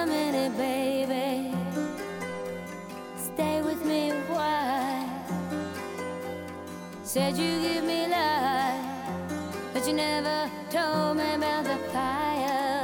a minute, baby. Stay with me, while Said you give me love, but you never told me about the fire.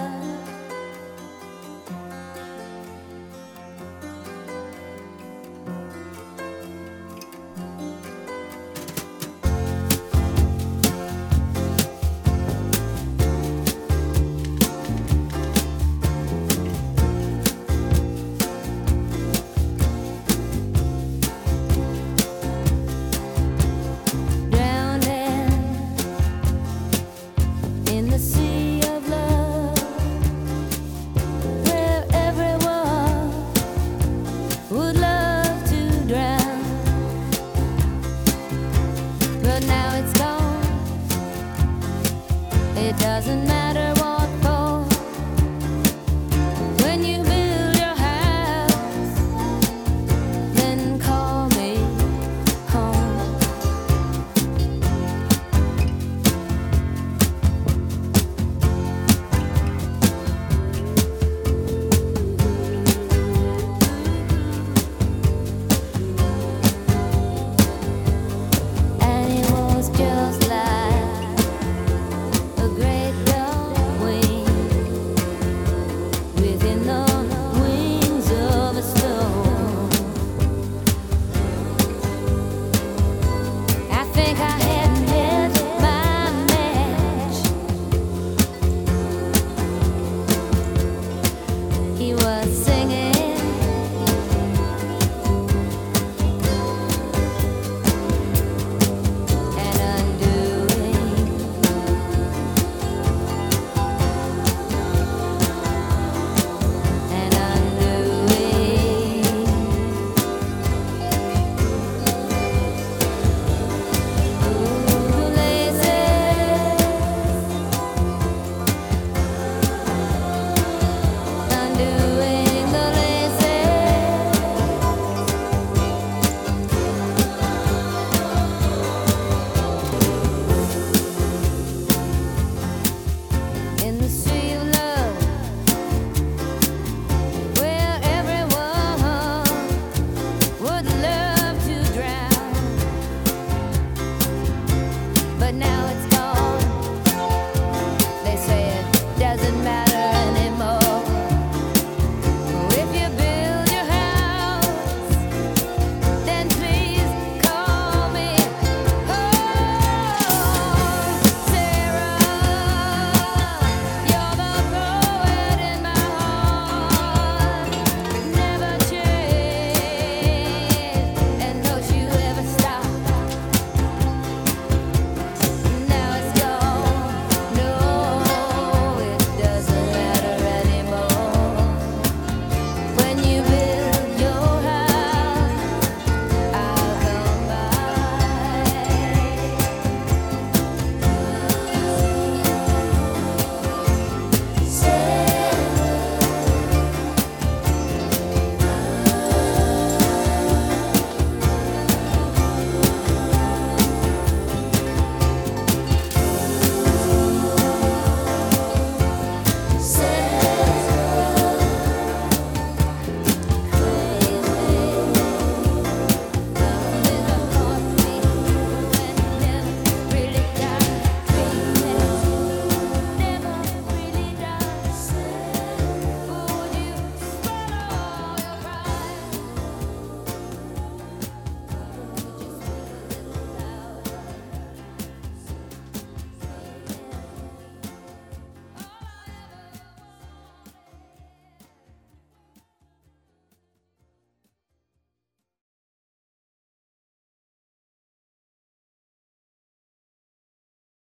It doesn't matter. do it.